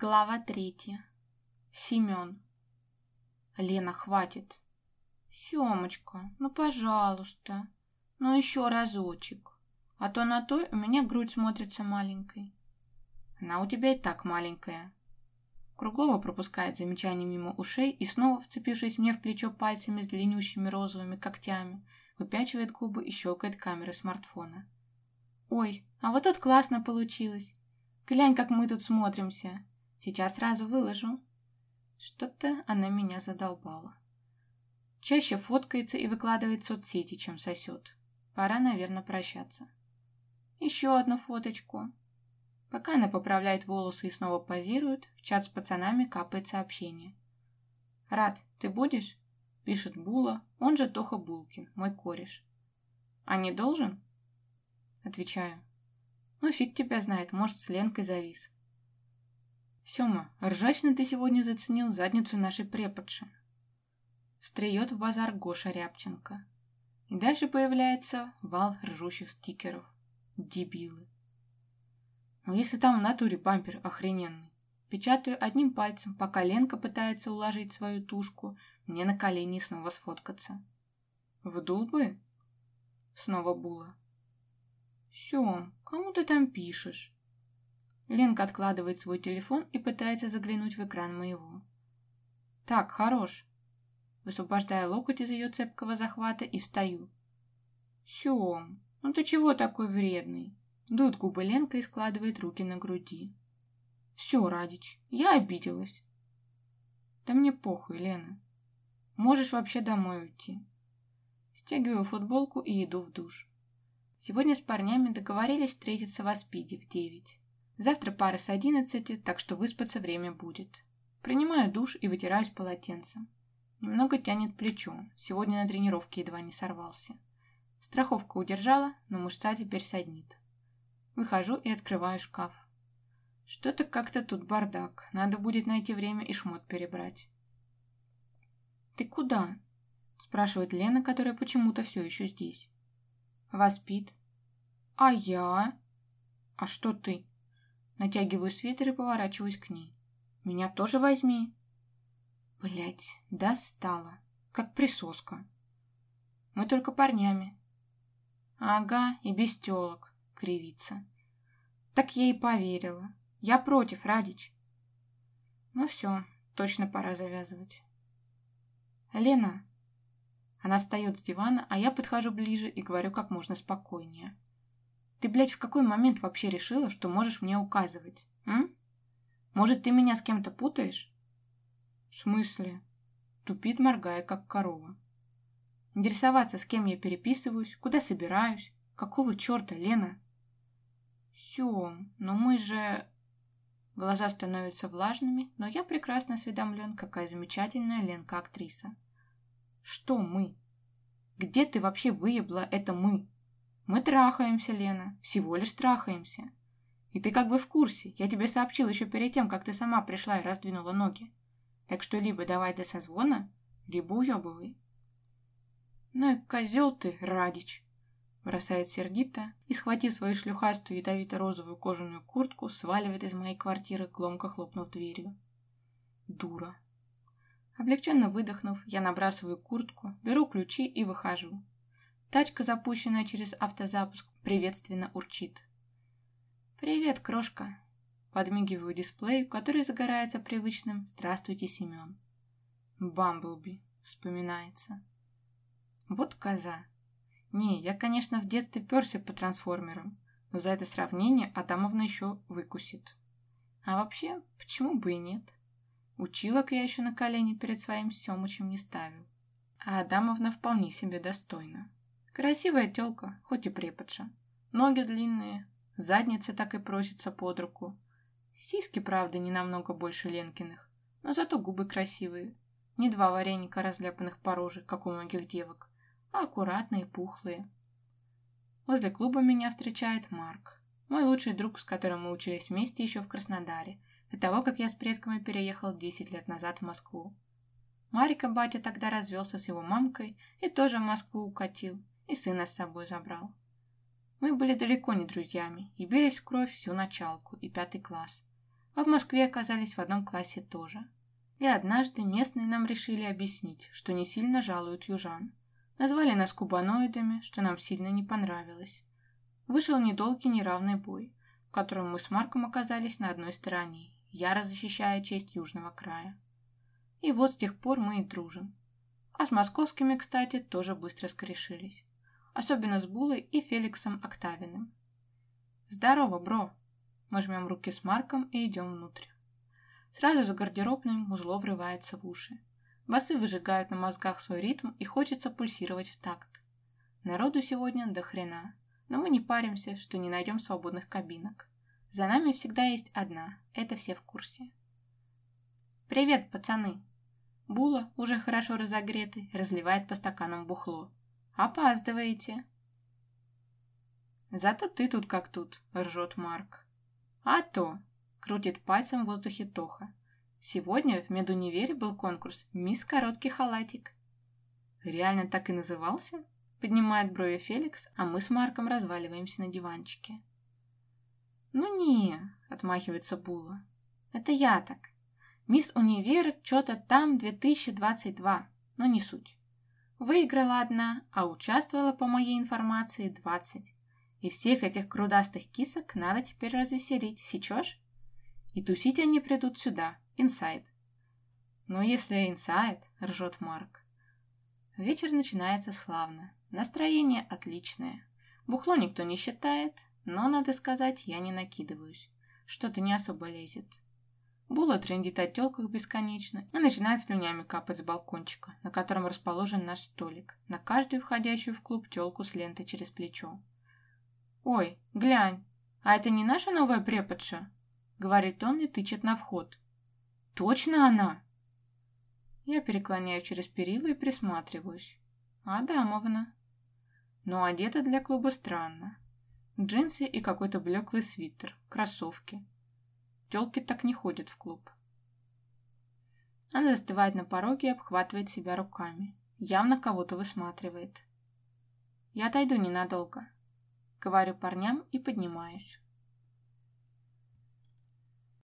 Глава третья. Семен. Лена, хватит. Семочка, ну пожалуйста. Ну еще разочек. А то на той у меня грудь смотрится маленькой. Она у тебя и так маленькая. Круглова пропускает замечание мимо ушей и снова, вцепившись мне в плечо пальцами с длиннющими розовыми когтями, выпячивает губы и щелкает камеры смартфона. Ой, а вот тут классно получилось. Глянь, как мы тут смотримся. Сейчас сразу выложу. Что-то она меня задолбала. Чаще фоткается и выкладывает в соцсети, чем сосет. Пора, наверное, прощаться. Еще одну фоточку. Пока она поправляет волосы и снова позирует, в чат с пацанами капает сообщение. «Рад, ты будешь?» – пишет Була, он же Тоха Булкин, мой кореш. «А не должен?» Отвечаю. «Ну, фиг тебя знает, может, с Ленкой завис». Сёма, ржачно ты сегодня заценил задницу нашей преподши. Встреет в базар Гоша Рябченко. И дальше появляется вал ржущих стикеров. Дебилы. Но если там в натуре бампер охрененный. Печатаю одним пальцем, пока Ленка пытается уложить свою тушку, мне на колени снова сфоткаться. Вдул бы? Снова Була. Сём, кому ты там пишешь? Ленка откладывает свой телефон и пытается заглянуть в экран моего. «Так, хорош!» Высвобождая локоть из ее цепкого захвата и встаю. «Сем, ну ты чего такой вредный?» Дует губы Ленка и складывает руки на груди. «Все, Радич, я обиделась». «Да мне похуй, Лена. Можешь вообще домой уйти». Стягиваю футболку и иду в душ. Сегодня с парнями договорились встретиться в Аспиде в девять. Завтра пара с одиннадцати, так что выспаться время будет. Принимаю душ и вытираюсь полотенцем. Немного тянет плечо. Сегодня на тренировке едва не сорвался. Страховка удержала, но мышца теперь саднит. Выхожу и открываю шкаф. Что-то как-то тут бардак. Надо будет найти время и шмот перебрать. «Ты куда?» – спрашивает Лена, которая почему-то все еще здесь. «Воспит». «А я?» «А что ты?» Натягиваю свитер и поворачиваюсь к ней. «Меня тоже возьми!» Блять, достала. Как присоска. Мы только парнями. Ага, и без телок, кривится. Так я и поверила. Я против, Радич. Ну все, точно пора завязывать. Лена. Она встает с дивана, а я подхожу ближе и говорю как можно спокойнее. Ты, блядь, в какой момент вообще решила, что можешь мне указывать? М? Может, ты меня с кем-то путаешь? В смысле? Тупит, моргая, как корова. Интересоваться, с кем я переписываюсь, куда собираюсь. Какого черта, Лена? Сем, но мы же... Глаза становятся влажными, но я прекрасно осведомлен, какая замечательная Ленка актриса. Что мы? Где ты вообще выебла это мы? Мы трахаемся, Лена, всего лишь трахаемся. И ты как бы в курсе, я тебе сообщил еще перед тем, как ты сама пришла и раздвинула ноги. Так что либо давай до созвона, либо уебывай. Ну и козел ты, Радич, бросает сердито и, схватив свою шлюхастую ядовито-розовую кожаную куртку, сваливает из моей квартиры, громко хлопнув дверью. Дура. Облегченно выдохнув, я набрасываю куртку, беру ключи и выхожу. Тачка, запущенная через автозапуск, приветственно урчит. «Привет, крошка!» Подмигиваю дисплею, который загорается привычным «Здравствуйте, Семен». «Бамблби», вспоминается. Вот коза. Не, я, конечно, в детстве перся по трансформерам, но за это сравнение Адамовна еще выкусит. А вообще, почему бы и нет? Училок я еще на колени перед своим Семычем не ставил. А Адамовна вполне себе достойна. Красивая тёлка, хоть и преподша. Ноги длинные, задница так и просится под руку. Сиськи, правда, не намного больше Ленкиных, но зато губы красивые. Не два вареника, разляпанных по роже, как у многих девок, а аккуратные, пухлые. Возле клуба меня встречает Марк, мой лучший друг, с которым мы учились вместе еще в Краснодаре, до того, как я с предками переехал 10 лет назад в Москву. Марика батя тогда развелся с его мамкой и тоже в Москву укатил, и сына с собой забрал. Мы были далеко не друзьями и бились в кровь всю началку и пятый класс. а в Москве оказались в одном классе тоже. И однажды местные нам решили объяснить, что не сильно жалуют южан. Назвали нас кубаноидами, что нам сильно не понравилось. Вышел недолгий неравный бой, в котором мы с Марком оказались на одной стороне, яро защищая честь южного края. И вот с тех пор мы и дружим. А с московскими, кстати, тоже быстро скорешились. Особенно с Булой и Феликсом Октавиным. «Здорово, бро!» Мы жмем руки с Марком и идем внутрь. Сразу за гардеробным музло врывается в уши. Басы выжигают на мозгах свой ритм и хочется пульсировать в такт. Народу сегодня до хрена, но мы не паримся, что не найдем свободных кабинок. За нами всегда есть одна, это все в курсе. «Привет, пацаны!» Була, уже хорошо разогретый, разливает по стаканам бухло. «Опаздываете!» «Зато ты тут как тут», — ржет Марк. «А то!» — крутит пальцем в воздухе Тоха. «Сегодня в медунивере был конкурс «Мисс Короткий халатик». «Реально так и назывался?» — поднимает брови Феликс, а мы с Марком разваливаемся на диванчике. «Ну не», — отмахивается Була. «Это я так. Мисс Универ что-то там 2022, но не суть. Выиграла одна, а участвовала, по моей информации, 20. И всех этих крудастых кисок надо теперь развеселить, сечешь? И тусить они придут сюда, инсайд. Ну, если инсайд, ржет Марк. Вечер начинается славно. Настроение отличное. Бухло никто не считает, но, надо сказать, я не накидываюсь. Что-то не особо лезет. Була трендит о телках бесконечно и начинает слюнями капать с балкончика, на котором расположен наш столик, на каждую входящую в клуб телку с лентой через плечо. «Ой, глянь, а это не наша новая преподша?» — говорит он и тычет на вход. «Точно она?» Я переклоняюсь через перила и присматриваюсь. Адамовна. Но одета для клуба странно. Джинсы и какой-то блеклый свитер, кроссовки. Телки так не ходят в клуб. Она застывает на пороге и обхватывает себя руками. Явно кого-то высматривает. Я отойду ненадолго. Говорю парням и поднимаюсь.